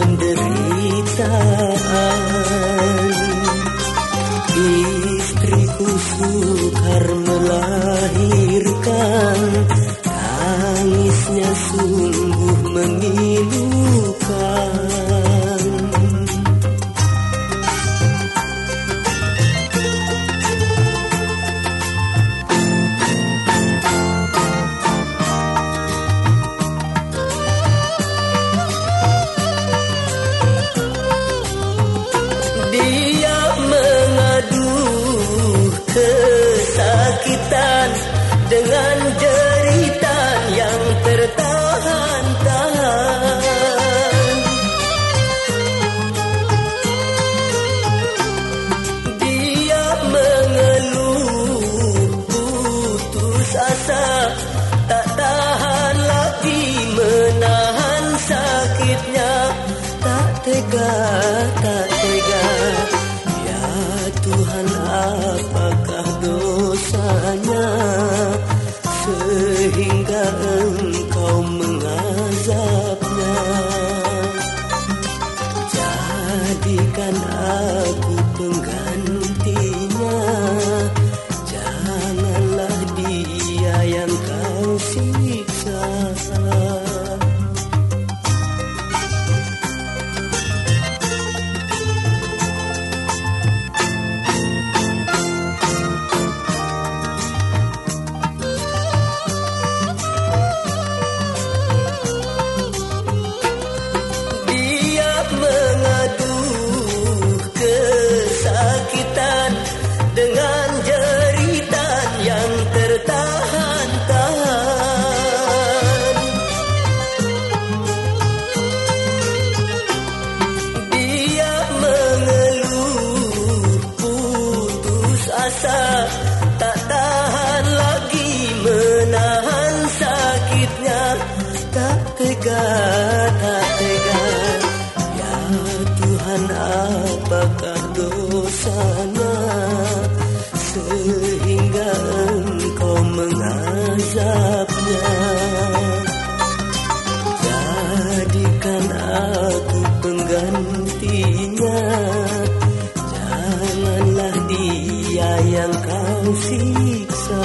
penderitaan Istriku sukar melahirkan Tangisnya sungguh mengilu dengan jeritan yang tertahan-tahan. Dia mengeluh putus asa tak tahan lagi menahan sakitnya. Tak tega tak tega. Ya Tuhan apakah doa Aku pengganti Tahan, tahan. Dia mengeluh putus asa Tak tahan lagi menahan sakitnya. Tak tega, tak tega. Ya Tuhan apakah dosanya? aku penggantinya. Janganlah dia yang kau siksa.